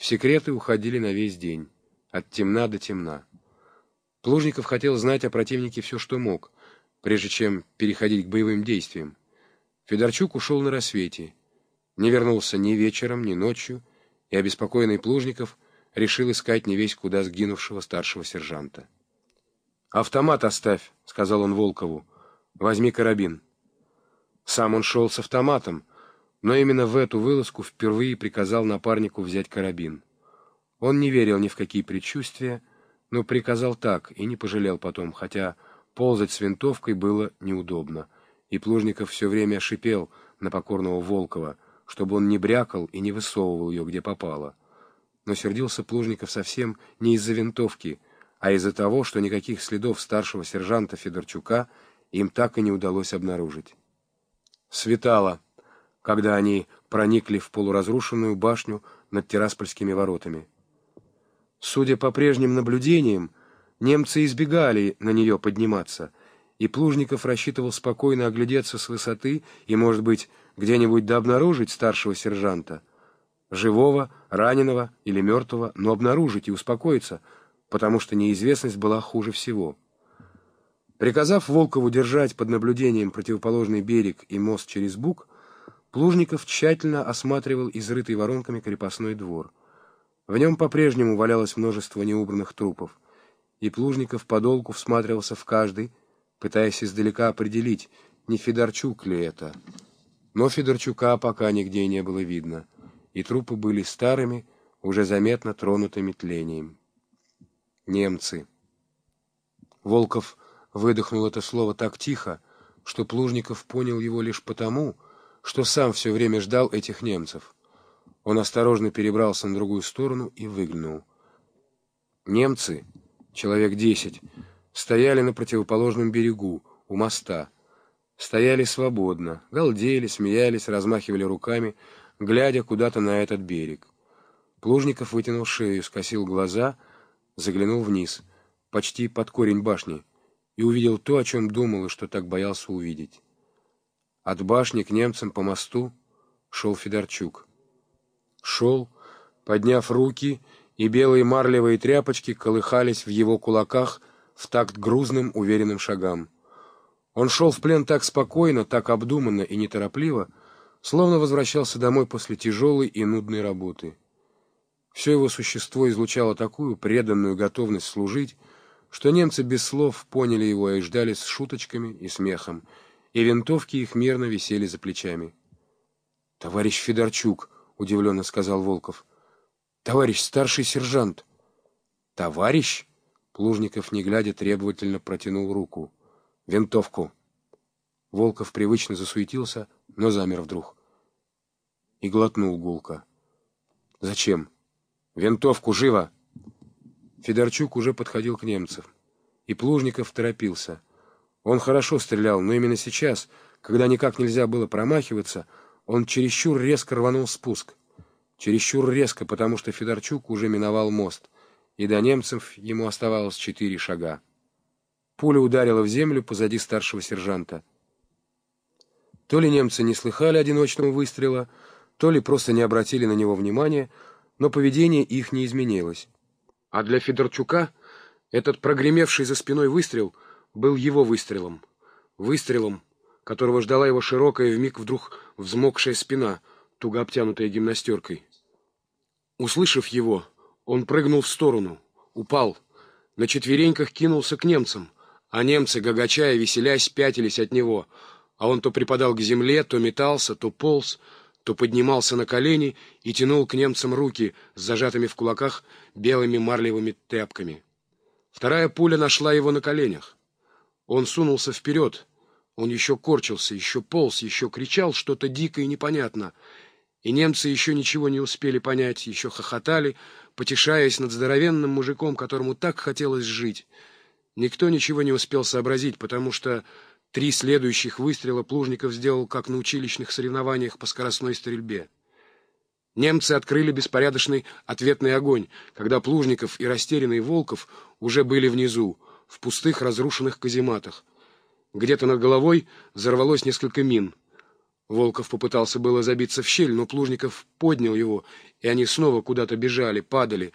В секреты уходили на весь день, от темна до темна. Плужников хотел знать о противнике все, что мог, прежде чем переходить к боевым действиям. Федорчук ушел на рассвете, не вернулся ни вечером, ни ночью, и обеспокоенный Плужников решил искать не весь куда сгинувшего старшего сержанта. «Автомат оставь», — сказал он Волкову. «Возьми карабин». Сам он шел с автоматом, но именно в эту вылазку впервые приказал напарнику взять карабин. Он не верил ни в какие предчувствия, но приказал так и не пожалел потом, хотя ползать с винтовкой было неудобно, и Плужников все время шипел на покорного Волкова, чтобы он не брякал и не высовывал ее, где попало. Но сердился Плужников совсем не из-за винтовки, а из-за того, что никаких следов старшего сержанта Федорчука им так и не удалось обнаружить. Светало, когда они проникли в полуразрушенную башню над Тираспольскими воротами. Судя по прежним наблюдениям, немцы избегали на нее подниматься, и Плужников рассчитывал спокойно оглядеться с высоты и, может быть, где-нибудь да обнаружить старшего сержанта. Живого, раненого или мертвого, но обнаружить и успокоиться — потому что неизвестность была хуже всего. Приказав Волкову держать под наблюдением противоположный берег и мост через Буг, Плужников тщательно осматривал изрытый воронками крепостной двор. В нем по-прежнему валялось множество неубранных трупов, и Плужников подолгу всматривался в каждый, пытаясь издалека определить, не Федорчук ли это. Но Федорчука пока нигде не было видно, и трупы были старыми, уже заметно тронутыми тлением немцы. Волков выдохнул это слово так тихо, что Плужников понял его лишь потому, что сам все время ждал этих немцев. Он осторожно перебрался на другую сторону и выглянул. Немцы, человек десять, стояли на противоположном берегу, у моста. Стояли свободно, галдели, смеялись, размахивали руками, глядя куда-то на этот берег. Плужников вытянул шею, скосил глаза — заглянул вниз, почти под корень башни, и увидел то, о чем думал и что так боялся увидеть. От башни к немцам по мосту шел Федорчук. Шел, подняв руки, и белые марлевые тряпочки колыхались в его кулаках в такт грузным, уверенным шагам. Он шел в плен так спокойно, так обдуманно и неторопливо, словно возвращался домой после тяжелой и нудной работы. Все его существо излучало такую преданную готовность служить, что немцы без слов поняли его и ждали с шуточками и смехом, и винтовки их мирно висели за плечами. — Товарищ Федорчук, — удивленно сказал Волков. — Товарищ старший сержант. — Товарищ? — Плужников, не глядя, требовательно протянул руку. — Винтовку. Волков привычно засуетился, но замер вдруг. И глотнул гулко. — Зачем? — «Винтовку, живо!» Федорчук уже подходил к немцам, и Плужников торопился. Он хорошо стрелял, но именно сейчас, когда никак нельзя было промахиваться, он чересчур резко рванул спуск. Чересчур резко, потому что Федорчук уже миновал мост, и до немцев ему оставалось четыре шага. Пуля ударила в землю позади старшего сержанта. То ли немцы не слыхали одиночного выстрела, то ли просто не обратили на него внимания, но поведение их не изменилось. А для Федорчука этот прогремевший за спиной выстрел был его выстрелом. Выстрелом, которого ждала его широкая, вмиг вдруг взмокшая спина, туго обтянутая гимнастеркой. Услышав его, он прыгнул в сторону, упал, на четвереньках кинулся к немцам, а немцы, гагачая, веселясь, пятились от него, а он то припадал к земле, то метался, то полз, то поднимался на колени и тянул к немцам руки с зажатыми в кулаках белыми марлевыми тряпками. Вторая пуля нашла его на коленях. Он сунулся вперед. Он еще корчился, еще полз, еще кричал что-то дико и непонятно. И немцы еще ничего не успели понять, еще хохотали, потешаясь над здоровенным мужиком, которому так хотелось жить. Никто ничего не успел сообразить, потому что Три следующих выстрела Плужников сделал, как на училищных соревнованиях по скоростной стрельбе. Немцы открыли беспорядочный ответный огонь, когда Плужников и растерянный Волков уже были внизу, в пустых разрушенных казематах. Где-то над головой взорвалось несколько мин. Волков попытался было забиться в щель, но Плужников поднял его, и они снова куда-то бежали, падали,